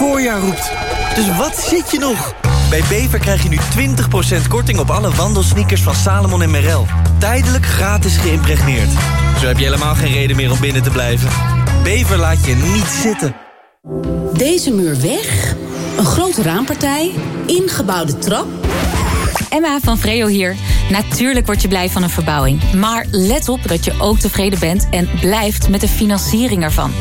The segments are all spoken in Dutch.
voorjaar roept. Dus wat zit je nog? Bij Bever krijg je nu 20% korting op alle wandelsneakers van Salomon en Merrell. Tijdelijk gratis geïmpregneerd. Zo heb je helemaal geen reden meer om binnen te blijven. Bever laat je niet zitten. Deze muur weg, een grote raampartij, ingebouwde trap... Emma van Vreo hier. Natuurlijk word je blij van een verbouwing. Maar let op dat je ook tevreden bent en blijft met de financiering ervan.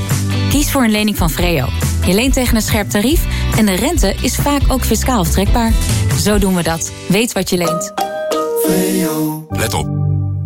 Kies voor een lening van Vreo. Je leent tegen een scherp tarief en de rente is vaak ook fiscaal aftrekbaar. Zo doen we dat. Weet wat je leent. Let op.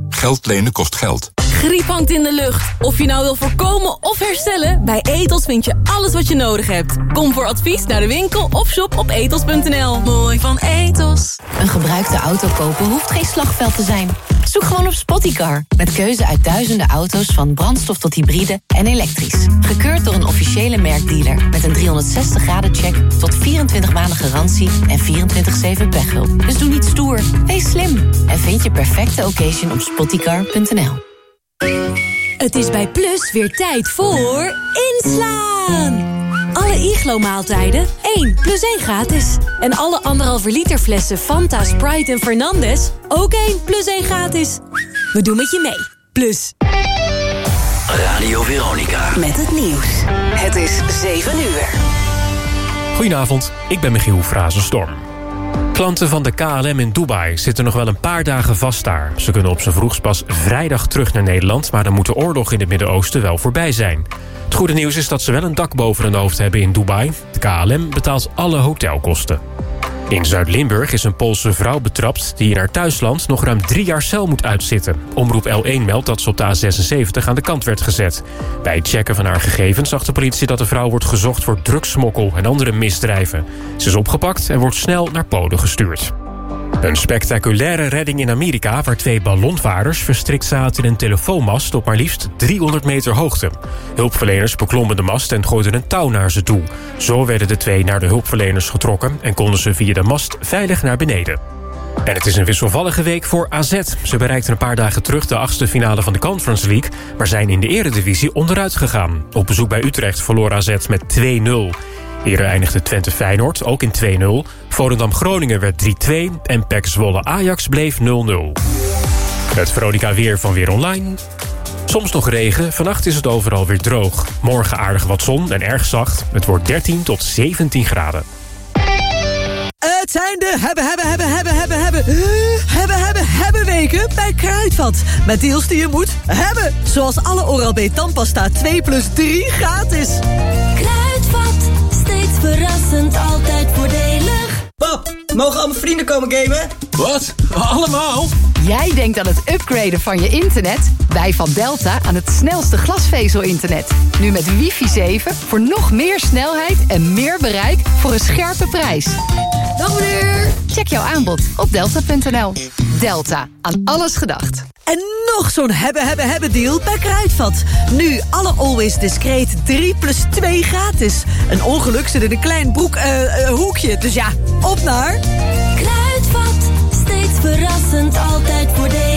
Geld lenen kost geld. Griep hangt in de lucht. Of je nou wil voorkomen of herstellen, bij Etos vind je alles wat je nodig hebt. Kom voor advies naar de winkel of shop op etos.nl. Mooi van Etos. Een gebruikte auto kopen hoeft geen slagveld te zijn. Zoek gewoon op Spottycar. Met keuze uit duizenden auto's van brandstof tot hybride en elektrisch. Gekeurd door een officiële merkdealer. Met een 360 graden check tot 24 maanden garantie en 24-7 pechhulp. Dus doe niet stoer, wees slim. En vind je perfecte occasion op spottycar.nl. Het is bij Plus weer tijd voor inslaan. Alle Iglo-maaltijden 1 plus 1 gratis. En alle anderhalve liter flessen Fanta, Sprite en Fernandez ook 1 plus 1 gratis. We doen met je mee. Plus. Radio Veronica. Met het nieuws. Het is 7 uur. Goedenavond, ik ben Michiel Frazenstorm. Klanten van de KLM in Dubai zitten nog wel een paar dagen vast daar. Ze kunnen op z'n vroegst pas vrijdag terug naar Nederland... maar dan moet de oorlog in het Midden-Oosten wel voorbij zijn. Het goede nieuws is dat ze wel een dak boven hun hoofd hebben in Dubai. De KLM betaalt alle hotelkosten. In Zuid-Limburg is een Poolse vrouw betrapt... die in haar thuisland nog ruim drie jaar cel moet uitzitten. Omroep L1 meldt dat ze op de A76 aan de kant werd gezet. Bij het checken van haar gegevens zag de politie dat de vrouw wordt gezocht... voor drugsmokkel en andere misdrijven. Ze is opgepakt en wordt snel naar Polen gestuurd. Een spectaculaire redding in Amerika... waar twee ballonvaarders verstrikt zaten in een telefoonmast... op maar liefst 300 meter hoogte. Hulpverleners beklommen de mast en gooiden een touw naar ze toe. Zo werden de twee naar de hulpverleners getrokken... en konden ze via de mast veilig naar beneden. En het is een wisselvallige week voor AZ. Ze bereikten een paar dagen terug de achtste finale van de Conference League... maar zijn in de eredivisie onderuit gegaan. Op bezoek bij Utrecht verloor AZ met 2-0. Eerder eindigde Twente Feyenoord, ook in 2-0. Volendam Groningen werd 3-2 en PEC Zwolle Ajax bleef 0-0. Het Veronica weer van Weer Online. Soms nog regen, vannacht is het overal weer droog. Morgen aardig wat zon en erg zacht. Het wordt 13 tot 17 graden. Het zijn de hebben, hebben, hebben, hebben, hebben, hebben, hebben, hebben, hebben weken bij Kruidvat. Met deals die je moet hebben. Zoals alle Oral-B tandpasta 2 plus 3 gratis. Kruidvat, verrassend, altijd voordelig. Pap, mogen al mijn vrienden komen gamen? Wat? Allemaal? Jij denkt aan het upgraden van je internet? Wij van Delta aan het snelste glasvezel-internet. Nu met wifi 7 voor nog meer snelheid en meer bereik voor een scherpe prijs. Dag meneer! Check jouw aanbod op delta.nl. Delta, aan alles gedacht. En nog zo'n hebben, hebben, hebben deal bij Kruidvat. Nu alle Always Discreet 3 plus 2 gratis. Een ongeluk zit in een klein broek, eh, eh, hoekje. Dus ja, op naar... Kruidvat, steeds verrassend, altijd voordelig.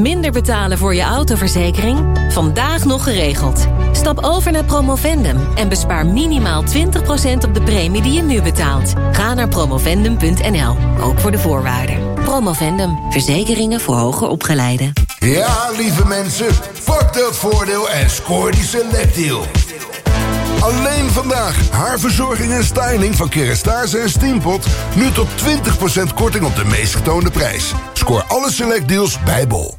Minder betalen voor je autoverzekering? Vandaag nog geregeld. Stap over naar Promovendum en bespaar minimaal 20% op de premie die je nu betaalt. Ga naar promovendum.nl, ook voor de voorwaarden. Promovendum, verzekeringen voor hoger opgeleiden. Ja, lieve mensen, pak dat voordeel en scoor die selectdeal. Alleen vandaag haarverzorging en styling van Kerastase en Steampot... nu tot 20% korting op de meest getoonde prijs. Scoor alle selectdeals bij Bol.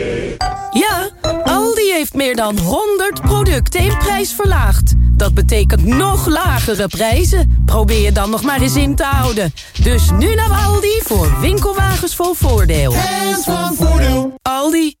Heeft meer dan 100 producten in prijs verlaagd. Dat betekent nog lagere prijzen. Probeer je dan nog maar eens in te houden. Dus nu naar Aldi voor winkelwagens vol voordeel. Hands van voordeel. Aldi.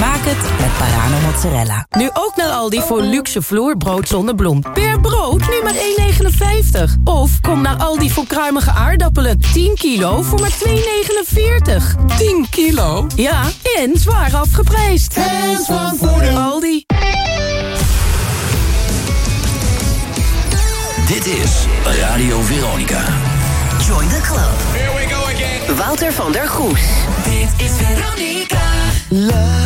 Maak het met Parano mozzarella. Nu ook naar Aldi voor luxe vloerbrood zonder bloem. Per brood nu maar 1,59. Of kom naar Aldi voor kruimige aardappelen. 10 kilo voor maar 2,49. 10 kilo? Ja, en zwaar afgeprijsd. Hands van. Aldi. Dit is Radio Veronica. Join the club. Here we go again. Wouter van der Goes. Dit is Veronica. is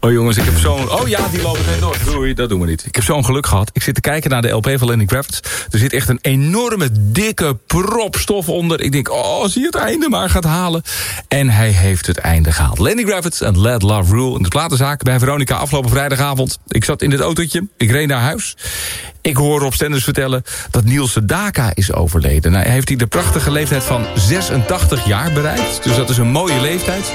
Oh jongens, ik heb zo'n... Oh ja, die lopen geen door. Doei, dat doen we niet. Ik heb zo'n geluk gehad. Ik zit te kijken naar de LP van Lenny Kravitz. Er zit echt een enorme, dikke prop stof onder. Ik denk, oh, zie het einde maar gaat halen. En hij heeft het einde gehaald. Lenny Kravitz en Let Love Rule in de platenzaak bij Veronica afgelopen vrijdagavond. Ik zat in het autootje, ik reed naar huis. Ik hoor Rob Stenders vertellen dat Niels Sedaka is overleden. Nou, hij heeft hij de prachtige leeftijd van 86 jaar bereikt. Dus dat is een mooie leeftijd.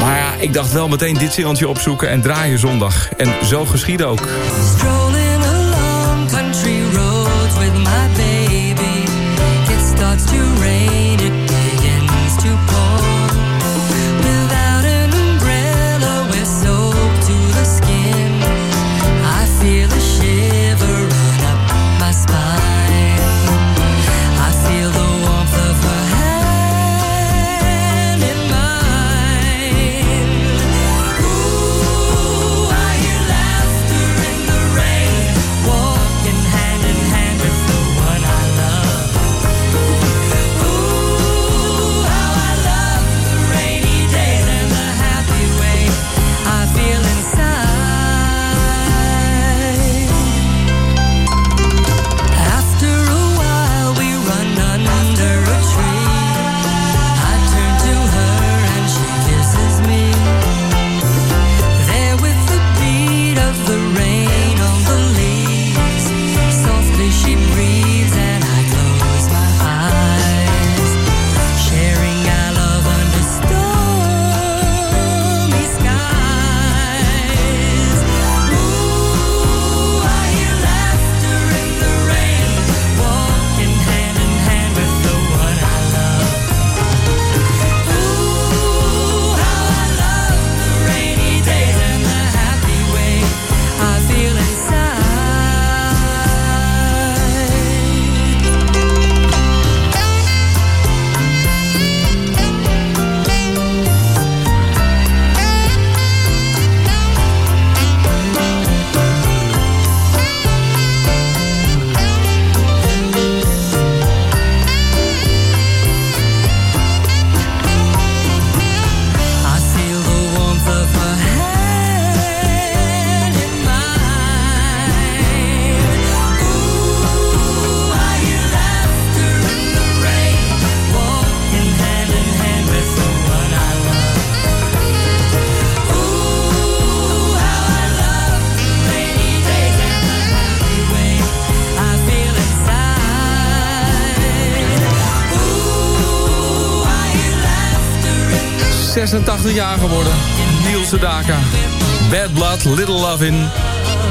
Maar ja, ik dacht wel meteen dit singeltje opzoeken en draaien zondag. En zo geschiedde ook. 86 jaar geworden. Niels Sedaka. Bad Blood, Little Love in.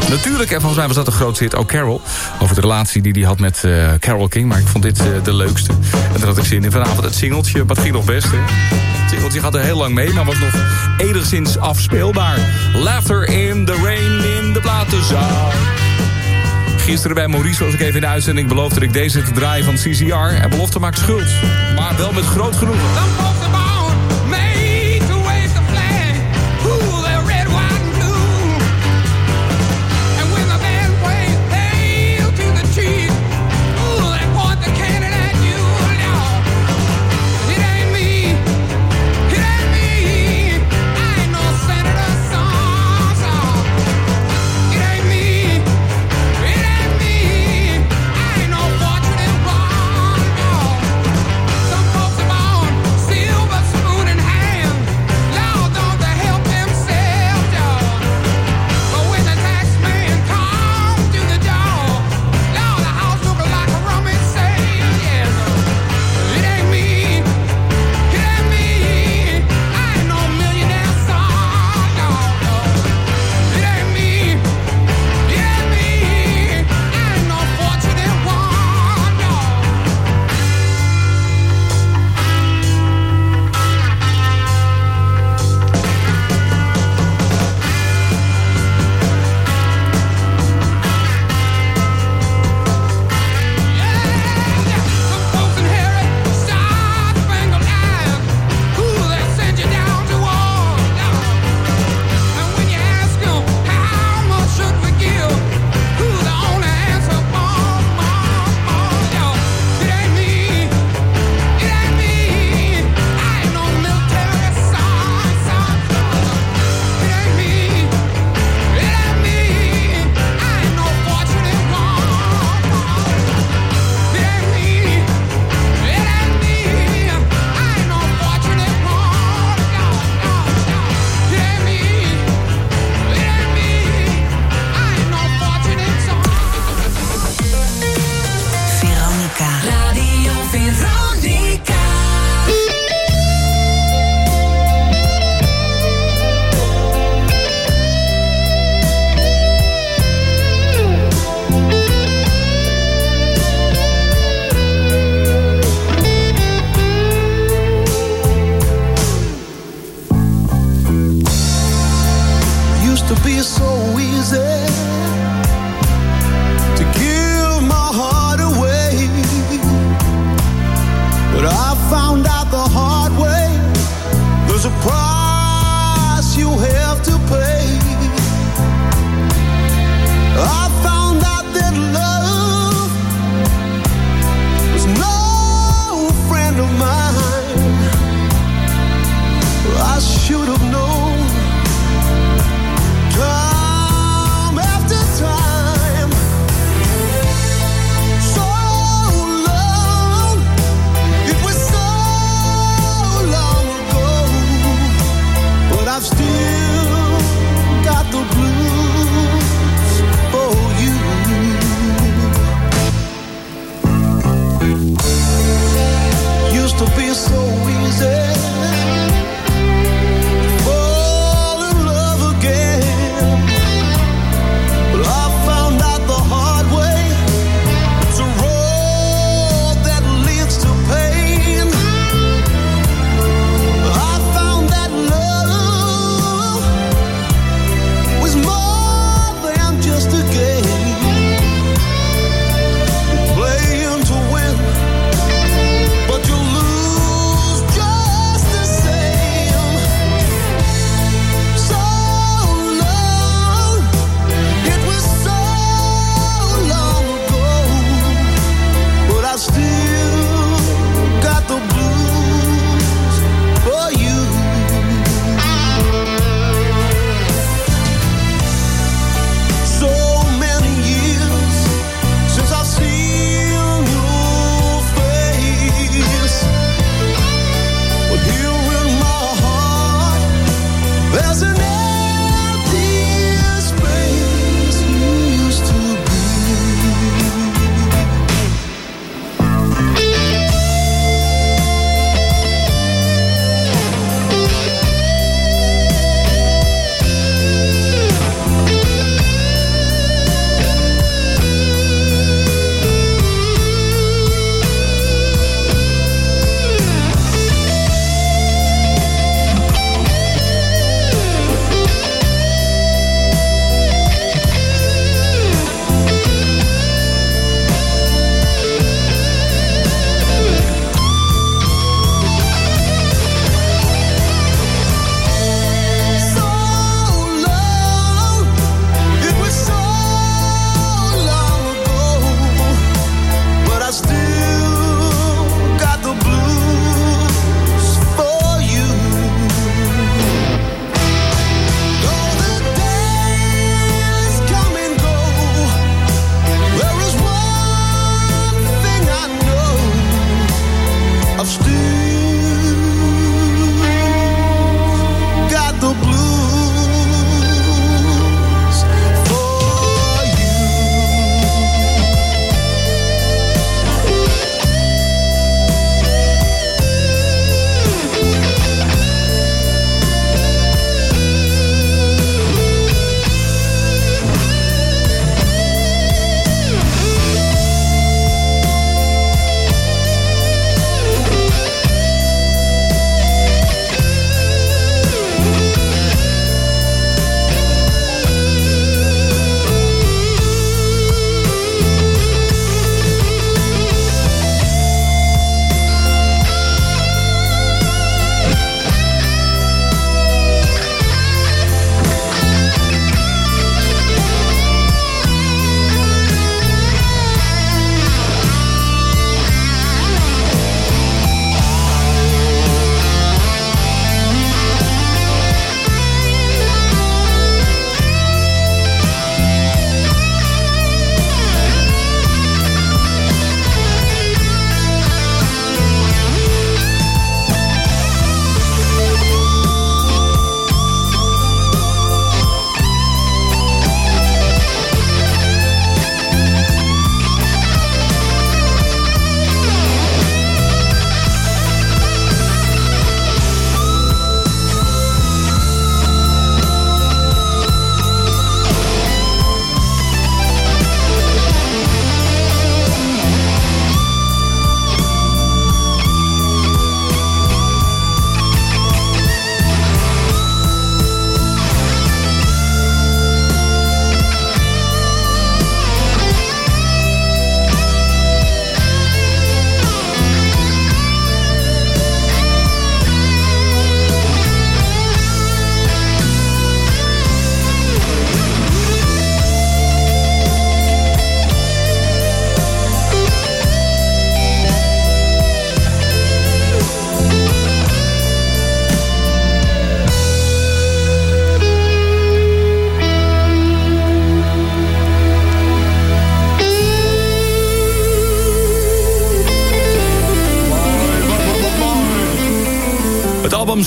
Natuurlijk, en volgens mij was dat de grootste hit, ook Carol. Over de relatie die hij had met eh, Carol King. Maar ik vond dit eh, de leukste. En daar had ik zin in. Vanavond het singeltje, wat ging nog best? Het singeltje gaat er heel lang mee, maar was nog enigszins afspeelbaar. Laughter in the rain in de platenzaal. Gisteren bij Maurice was ik even in de uitzending. Beloofde dat ik deze te draaien van CCR. En belofte maakt schuld. Maar wel met groot genoegen.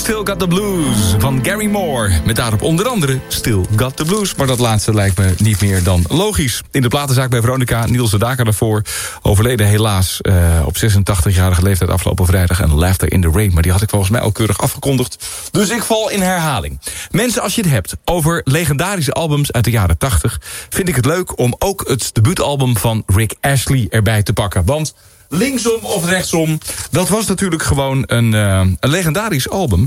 Still Got The Blues van Gary Moore. Met daarop onder andere Still Got The Blues. Maar dat laatste lijkt me niet meer dan logisch. In de platenzaak bij Veronica, Niels de Daker daarvoor. Overleden helaas uh, op 86-jarige leeftijd afgelopen vrijdag. En Laughter in the Rain. Maar die had ik volgens mij al keurig afgekondigd. Dus ik val in herhaling. Mensen, als je het hebt over legendarische albums uit de jaren 80... vind ik het leuk om ook het debuutalbum van Rick Ashley erbij te pakken. Want linksom of rechtsom. Dat was natuurlijk gewoon een, uh, een legendarisch album...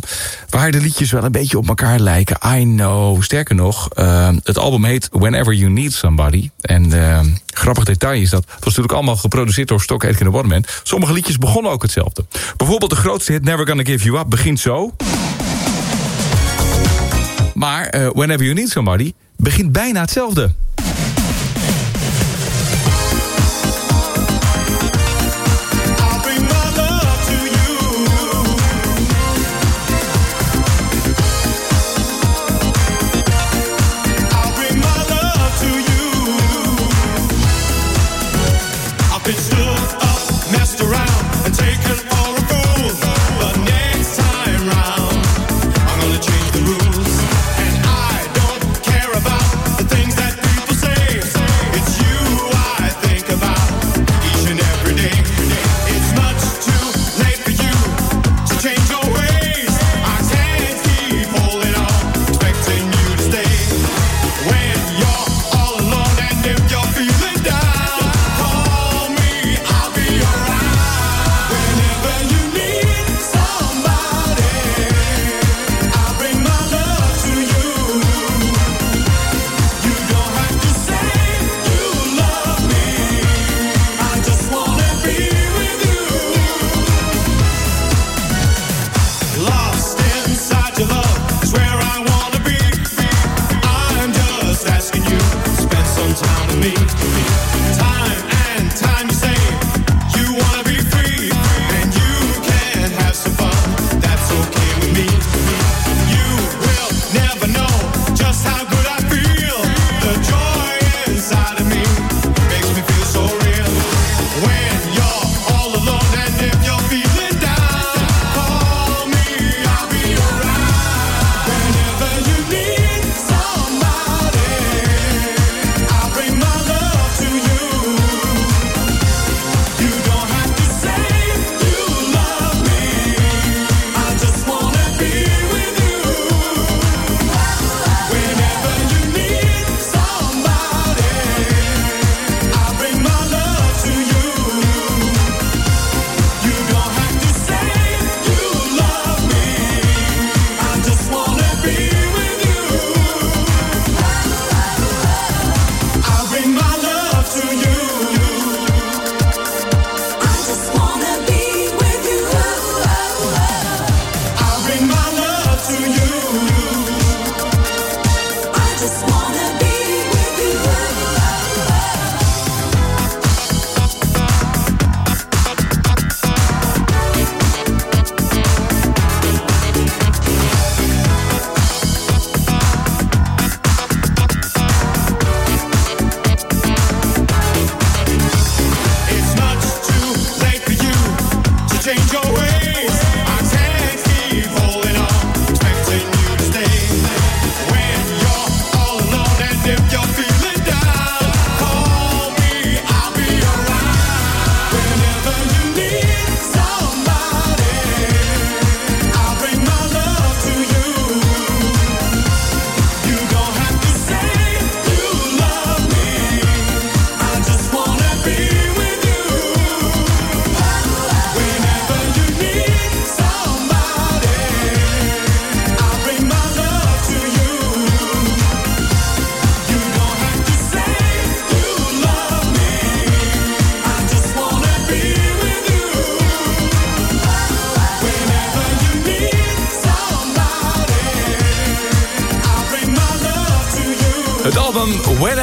waar de liedjes wel een beetje op elkaar lijken. I know. Sterker nog, uh, het album heet Whenever You Need Somebody. En uh, grappig detail is dat... het was natuurlijk allemaal geproduceerd door Stock Aitken en Waterman. Sommige liedjes begonnen ook hetzelfde. Bijvoorbeeld de grootste hit Never Gonna Give You Up begint zo... Maar Whenever You Need Somebody begint bijna hetzelfde.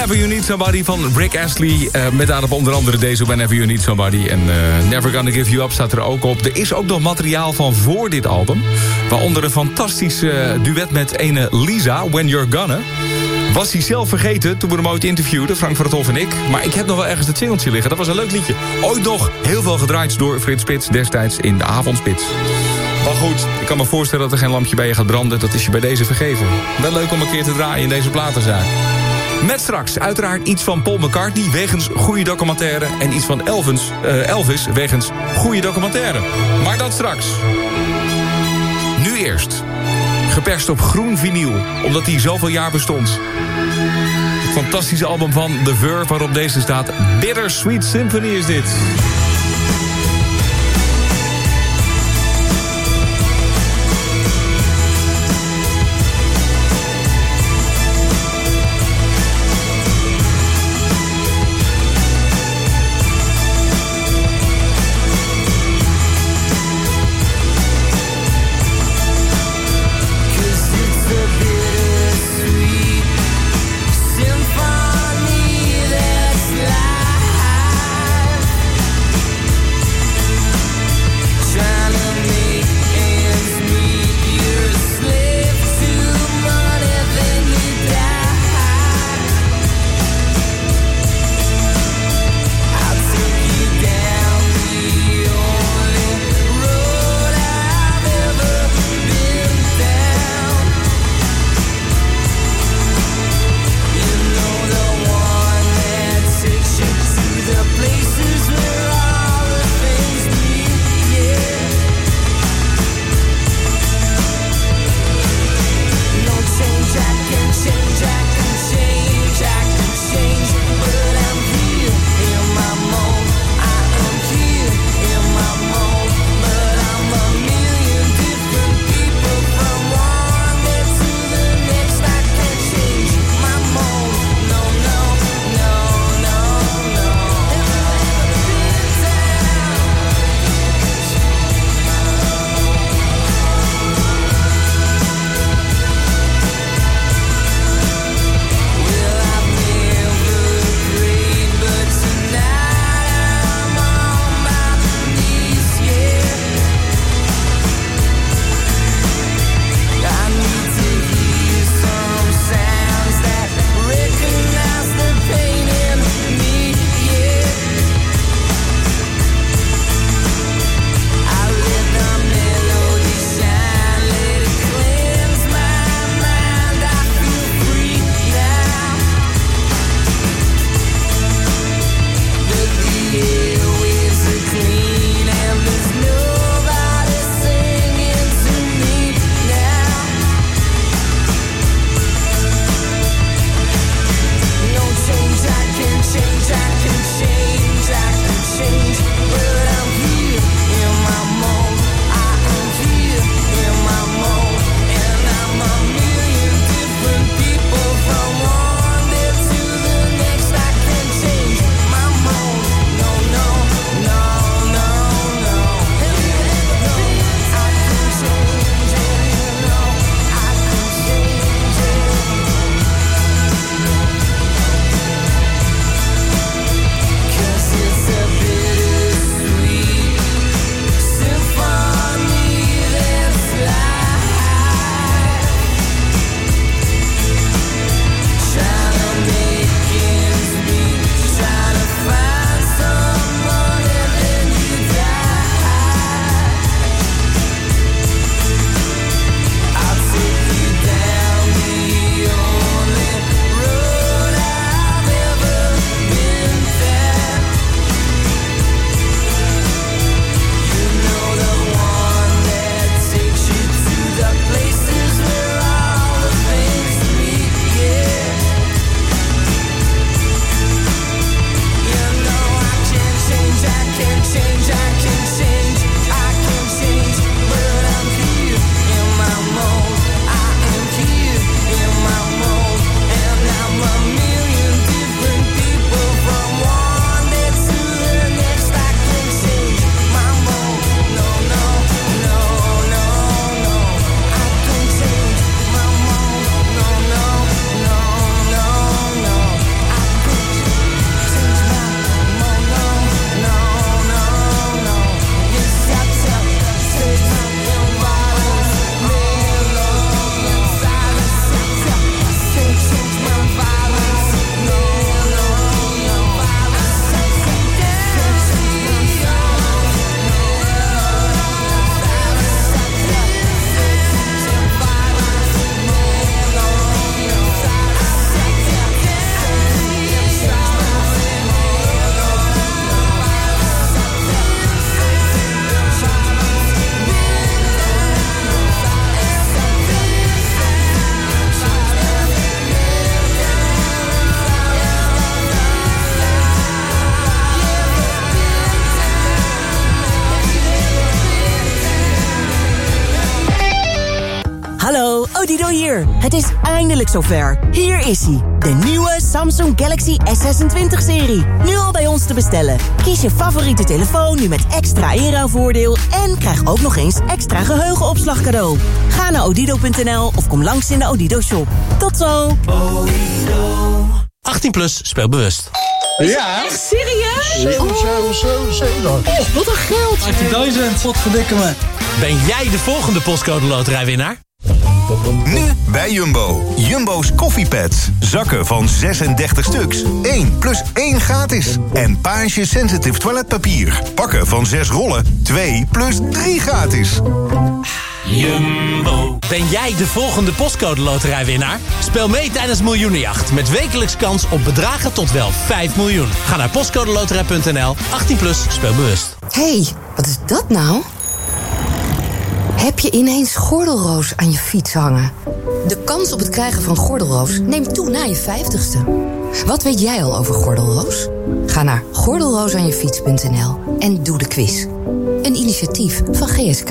Whenever You Need Somebody van Rick Astley. Uh, met daarop onder andere deze Whenever You Need Somebody. En uh, Never Gonna Give You Up staat er ook op. Er is ook nog materiaal van voor dit album. Waaronder een fantastisch uh, duet met ene Lisa, When You're Gonna. Was hij zelf vergeten toen we hem ooit interviewden, Frank van het Hof en ik. Maar ik heb nog wel ergens het singeltje liggen. Dat was een leuk liedje. Ooit nog heel veel gedraaid door Frits Spits destijds in de avondspits. Maar goed, ik kan me voorstellen dat er geen lampje bij je gaat branden. Dat is je bij deze vergeven. Wel leuk om een keer te draaien in deze platenzaak. Met straks uiteraard iets van Paul McCartney wegens goede documentaire... en iets van Elvis, eh, Elvis wegens goede documentaire. Maar dat straks. Nu eerst. Geperst op groen vinyl, omdat hij zoveel jaar bestond. Het fantastische album van The Verve waarop deze staat. Bittersweet Symphony is dit. Zover. Hier is hij. De nieuwe Samsung Galaxy S26-serie. Nu al bij ons te bestellen. Kies je favoriete telefoon nu met extra inruilvoordeel... en krijg ook nog eens extra geheugenopslag cadeau. Ga naar odido.nl of kom langs in de Odido-shop. Tot zo. 18 plus, speel bewust. Ja. Echt serieus? Zo. Oh, wat een geld. 18.000, wat verdikken me. Ben jij de volgende postcode loterijwinnaar? Nu bij Jumbo. Jumbo's koffiepads. Zakken van 36 stuks. 1 plus 1 gratis. En Page Sensitive toiletpapier. Pakken van 6 rollen. 2 plus 3 gratis. Jumbo. Ben jij de volgende postcode loterijwinnaar? Speel mee tijdens Miljoenenjacht. Met wekelijks kans op bedragen tot wel 5 miljoen. Ga naar postcodeloterij.nl. 18 plus, speel bewust. hey, wat is dat nou? Heb je ineens gordelroos aan je fiets hangen? De kans op het krijgen van gordelroos neemt toe na je 50ste. Wat weet jij al over gordelroos? Ga naar gordelroosaanjefiets.nl en doe de quiz. Een initiatief van GSK.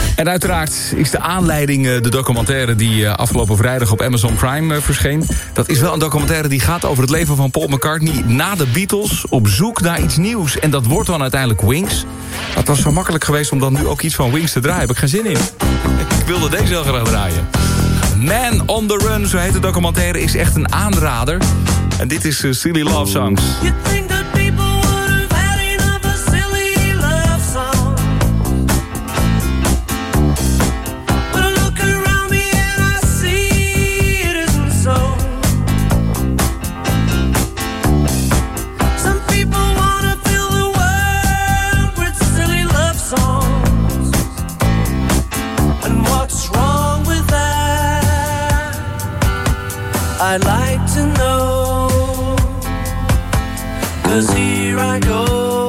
En uiteraard is de aanleiding eh, de documentaire die eh, afgelopen vrijdag op Amazon Prime eh, verscheen. Dat is wel een documentaire die gaat over het leven van Paul McCartney na de Beatles op zoek naar iets nieuws. En dat wordt dan uiteindelijk Wings. Het was zo makkelijk geweest om dan nu ook iets van Wings te draaien. Heb ik geen zin in. ik wilde deze heel graag draaien. Man on the Run, zo heet de documentaire, is echt een aanrader. En dit is Silly Love Songs. I'd like to know. Cause here I go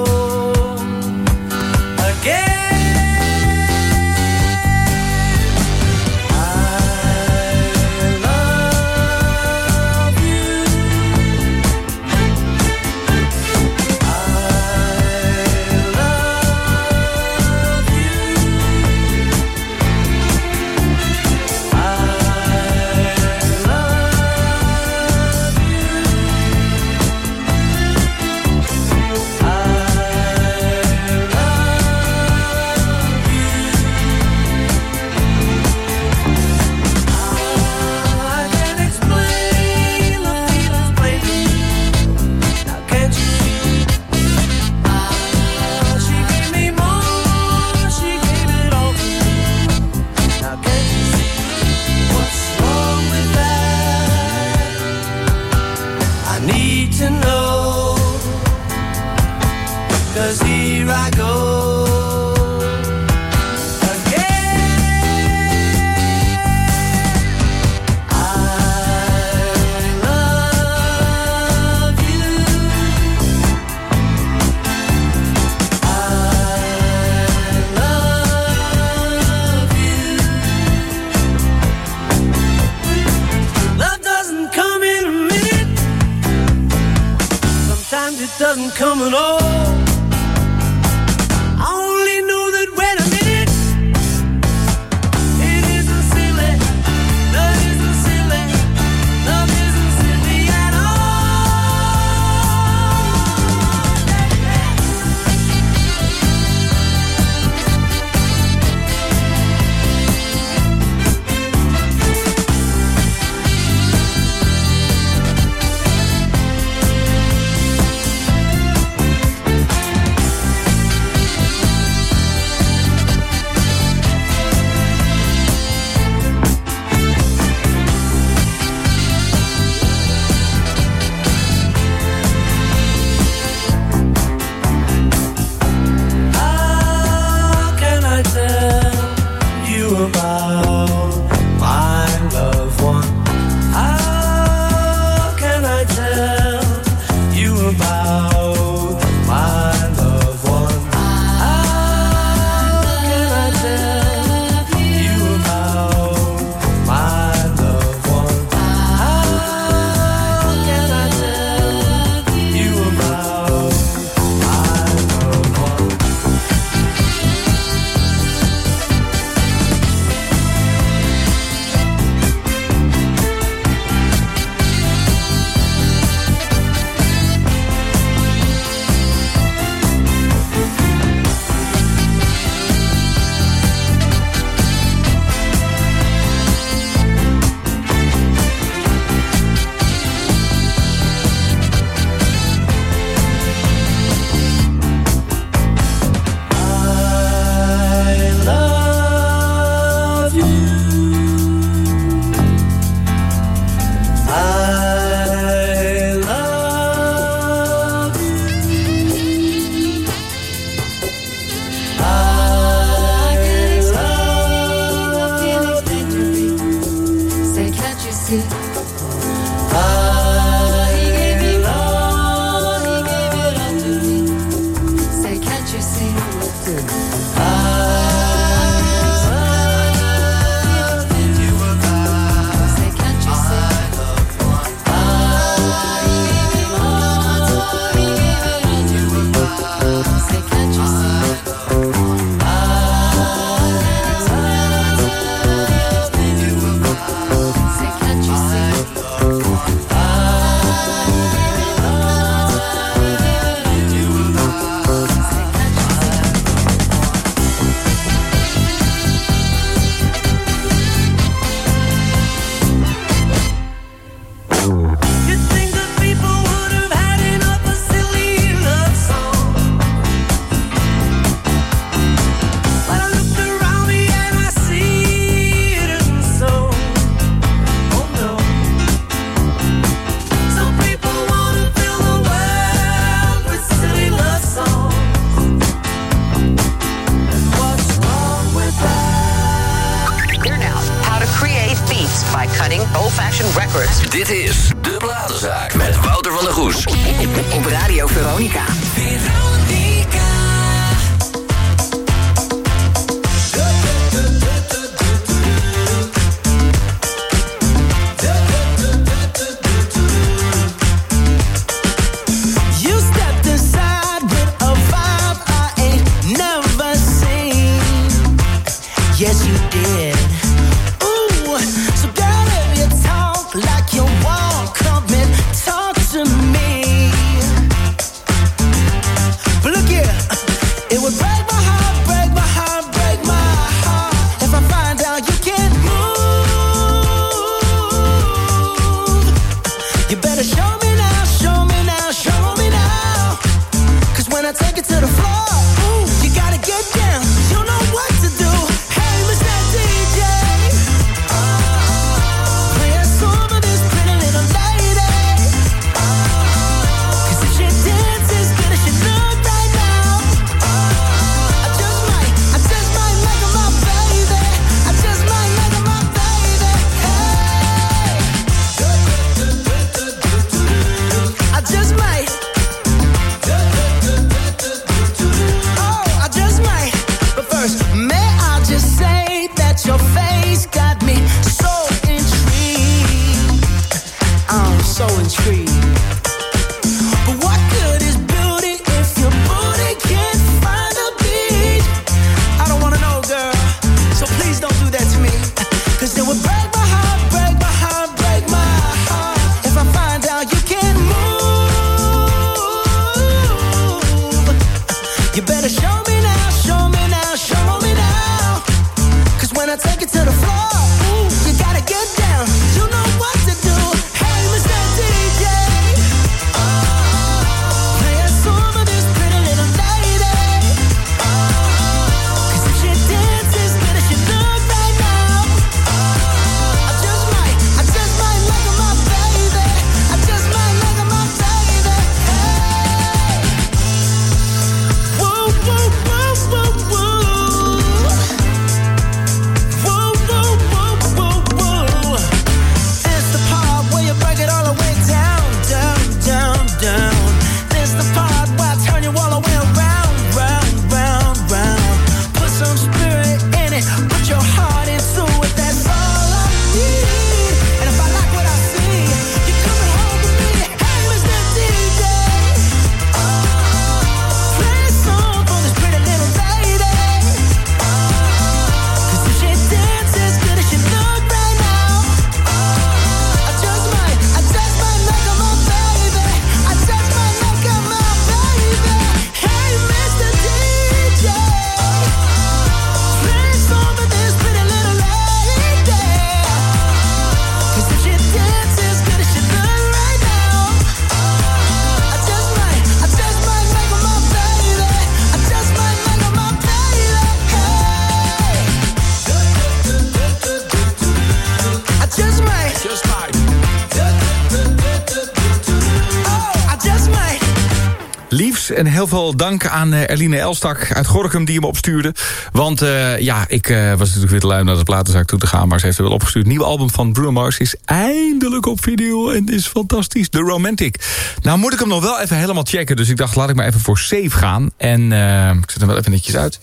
heel veel dank aan eh, Erline Elstak uit Gorkum die hem opstuurde. Want eh, ja, ik eh, was natuurlijk weer te lui naar de platenzaak toe te gaan... maar ze heeft er wel opgestuurd. Het nieuwe album van Bruno Mars is eindelijk op video en is fantastisch. The Romantic. Nou moet ik hem nog wel even helemaal checken. Dus ik dacht, laat ik maar even voor safe gaan. En eh, ik zet hem wel even netjes uit.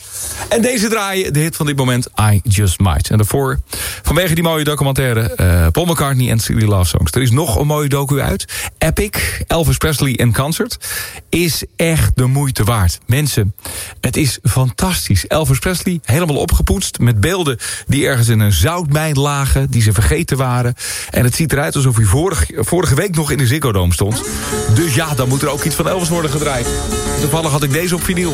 En deze draaien, de hit van dit moment, I Just Might. En daarvoor, vanwege die mooie documentaire... eh, Paul McCartney en Silly Love Songs. Er is nog een mooie docu uit. Epic, Elvis Presley in Concert... is echt de moeite waard. Mensen, het is fantastisch. Elvis Presley, helemaal opgepoetst... met beelden die ergens in een zoutmijn lagen... die ze vergeten waren. En het ziet eruit alsof hij vorig, vorige week nog in de Ziggo Dome stond. Dus ja, dan moet er ook iets van Elvis worden gedraaid. Toevallig had ik deze op vinyl.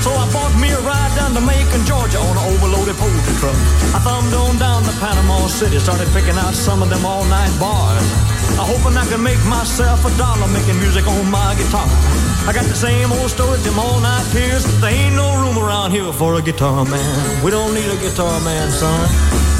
So I bought me a ride down to Macon, Georgia on an overloaded poultry truck. I thumbed on down to Panama City, started picking out some of them all-night bars. I hoping I can make myself a dollar making music on my guitar. I got the same old story, them all-night tears. There ain't no room around here for a guitar man. We don't need a guitar man, son.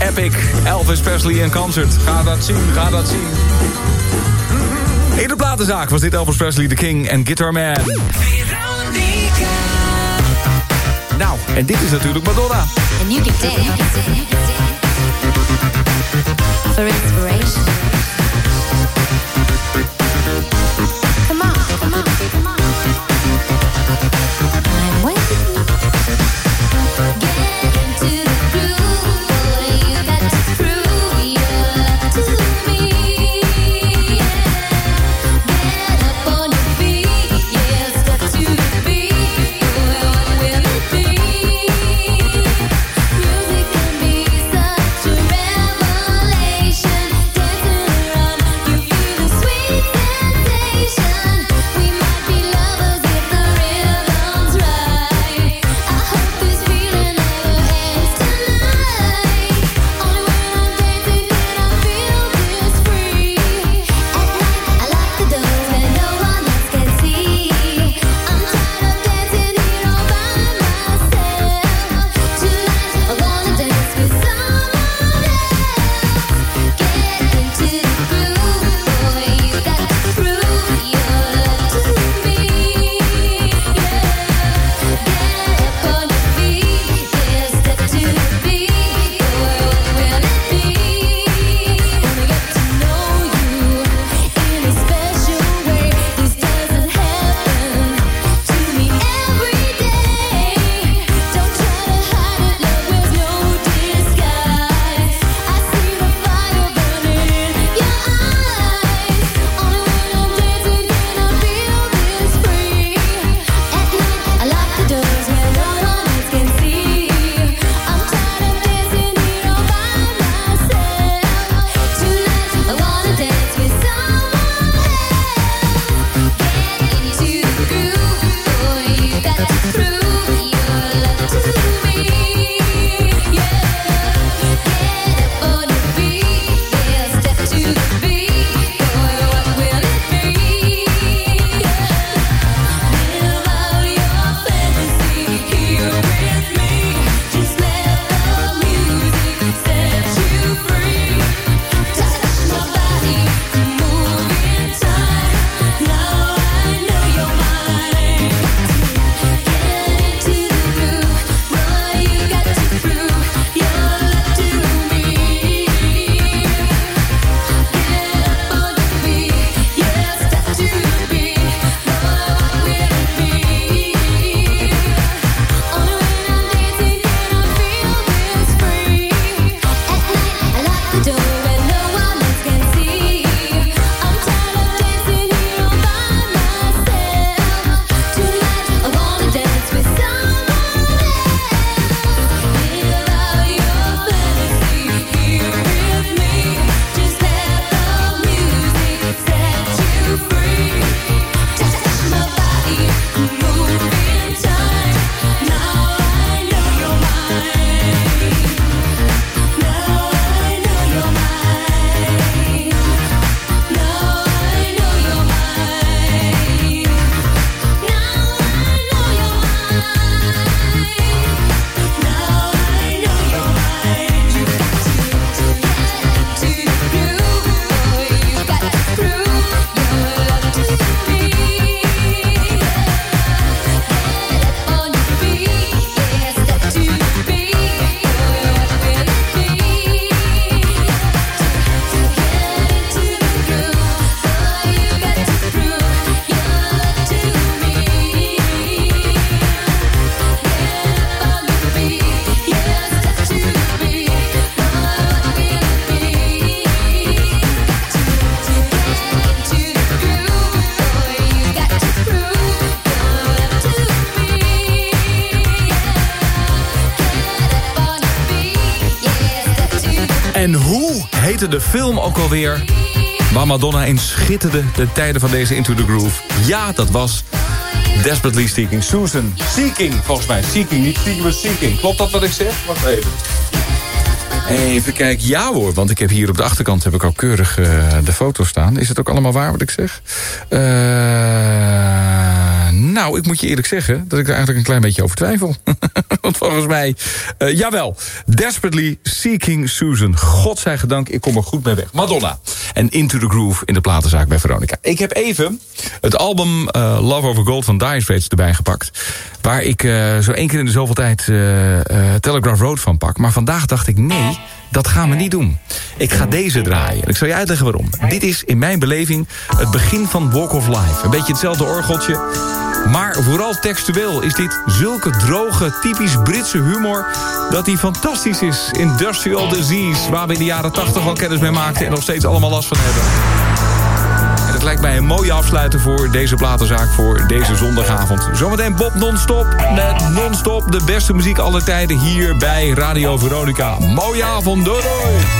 Epic, Elvis Presley in concert. Ga dat zien, ga dat zien. In de platenzaak was dit Elvis Presley, The King en Guitar Man. Nou, en dit is natuurlijk Madonna. And you can dance for inspiration. De film ook alweer... waar Madonna in schitterde de tijden van deze Into the Groove? Ja, dat was Desperately Seeking Susan. Seeking, volgens mij. Seeking, niet Seeking, Seeking. Klopt dat wat ik zeg? Wacht even. Even kijken. Ja hoor, want ik heb hier op de achterkant heb ik al keurig eh, de foto staan. Is het ook allemaal waar wat ik zeg? Eh, nou, ik moet je eerlijk zeggen dat ik er eigenlijk een klein beetje over twijfel. want volgens mij, eh, jawel. Desperately Seeking Susan. God zij gedank, ik kom er goed mee weg. Madonna. En Into the Groove in de platenzaak bij Veronica. Ik heb even het album eh, Love Over Gold van Dire Straits erbij gepakt. Waar ik eh, zo één keer in de zoveel tijd Telegraph Road van pak. Maar vandaag dacht ik, nee, dat gaan we niet doen. Ik ga deze draaien. En ik zal je uitleggen waarom. Dit is in mijn beleving het begin van Walk of Life. Een beetje hetzelfde orgeltje. Maar vooral textueel is dit zulke droge, typisch Britse humor... dat die fantastisch is. Industrial Disease, waar we in de jaren 80 al kennis mee maakten... en nog steeds allemaal last van hebben. Het lijkt mij een mooie afsluiter voor deze platenzaak voor deze zondagavond. Zometeen Bob non-stop met non-stop de beste muziek aller tijden hier bij Radio Veronica. Mooie avond, doei doei!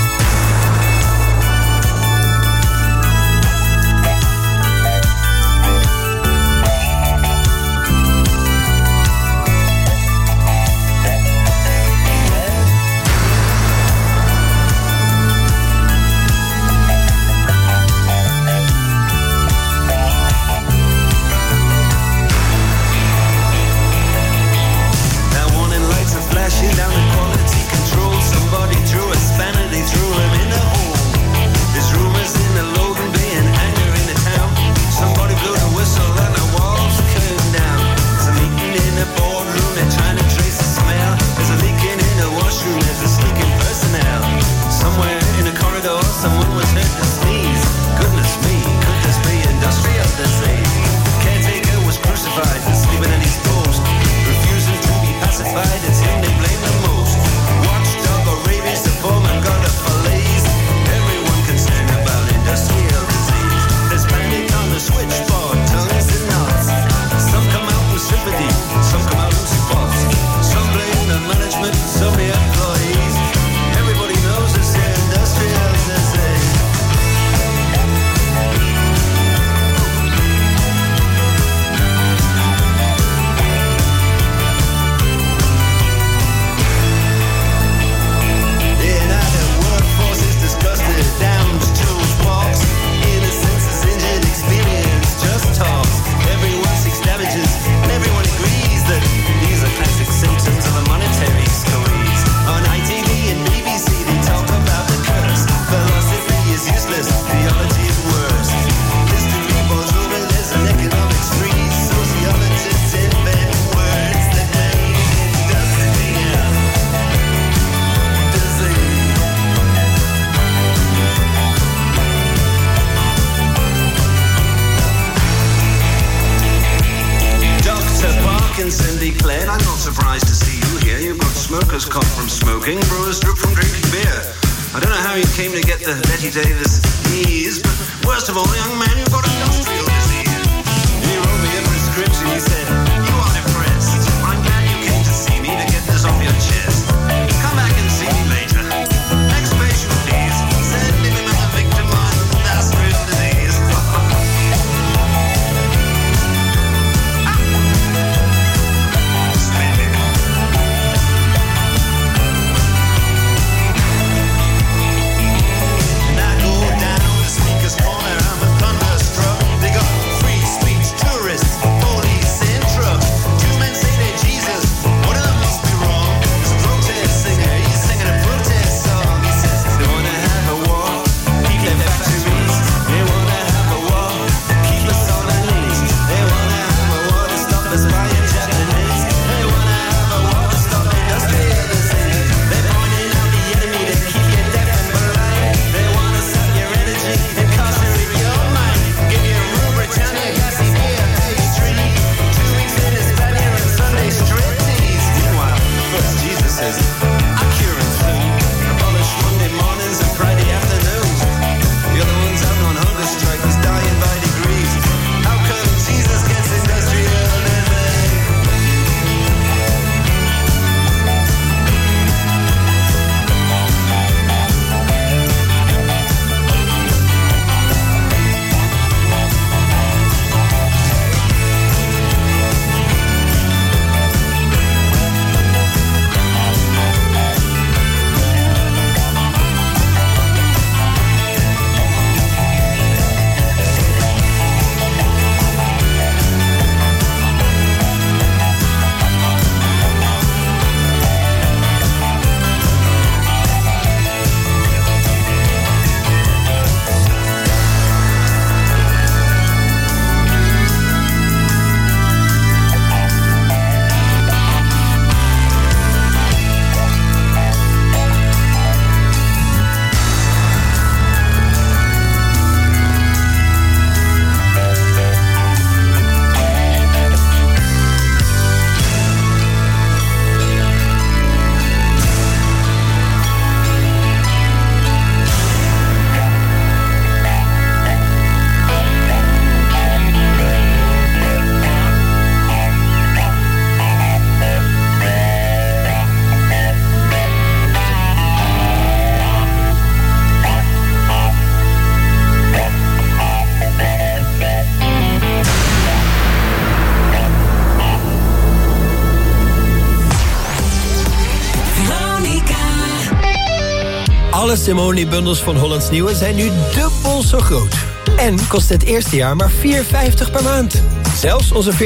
Alle Simone-bundels van Hollands Nieuwe zijn nu dubbel zo groot. En kost het eerste jaar maar 4,50 per maand. Zelfs onze 40.000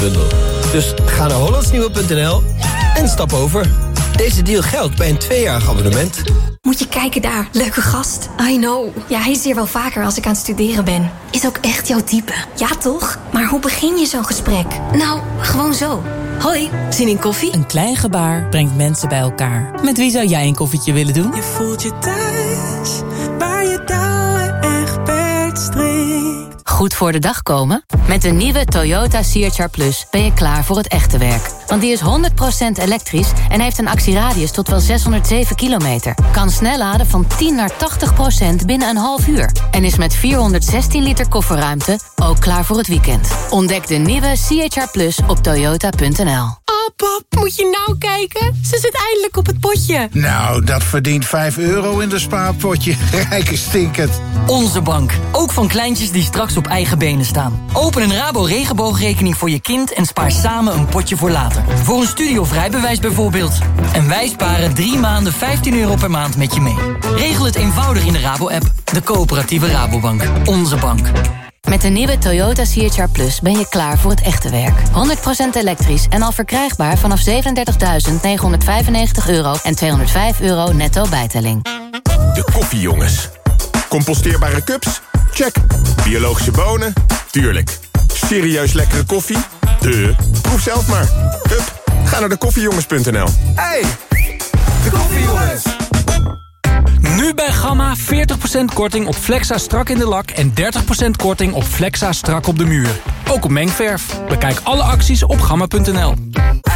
bundel. Dus ga naar hollandsnieuwe.nl en stap over. Deze deal geldt bij een tweejarig abonnement. Moet je kijken daar, leuke gast. I know. Ja, hij is hier wel vaker als ik aan het studeren ben. Is ook echt jouw type. Ja, toch? Maar hoe begin je zo'n gesprek? Nou, gewoon zo. Hoi, zin in koffie? Een klein gebaar brengt mensen bij elkaar. Met wie zou jij een koffietje willen doen? Je voelt je thuis, waar je touwen echt. Goed voor de dag komen? Met de nieuwe Toyota CHR Plus ben je klaar voor het echte werk. Want die is 100% elektrisch en heeft een actieradius tot wel 607 kilometer. Kan snel laden van 10 naar 80% binnen een half uur. En is met 416 liter kofferruimte ook klaar voor het weekend. Ontdek de nieuwe CHR Plus op toyota.nl. Oh, pap, moet je nou kijken? Ze zit eindelijk op het potje. Nou, dat verdient 5 euro in de spaarpotje. Rijke stinkend. Onze bank. Ook van kleintjes die straks op eigen benen staan. Open een Rabo regenboogrekening voor je kind en spaar samen een potje voor later. Voor een studie of rijbewijs bijvoorbeeld. En wij sparen drie maanden 15 euro per maand met je mee. Regel het eenvoudig in de Rabo-app. De coöperatieve Rabobank. Onze bank. Met de nieuwe Toyota CHR Plus ben je klaar voor het echte werk. 100% elektrisch en al verkrijgbaar vanaf 37.995 euro en 205 euro netto bijtelling. De koffiejongens. Composteerbare cups? Check. Biologische bonen? Tuurlijk. Serieus lekkere koffie? De. Proef zelf maar. Hup, ga naar de koffiejongens.nl. Hey, de koffiejongens. Nu bij Gamma 40% korting op Flexa strak in de lak en 30% korting op Flexa strak op de muur. Ook op mengverf. Bekijk alle acties op gamma.nl.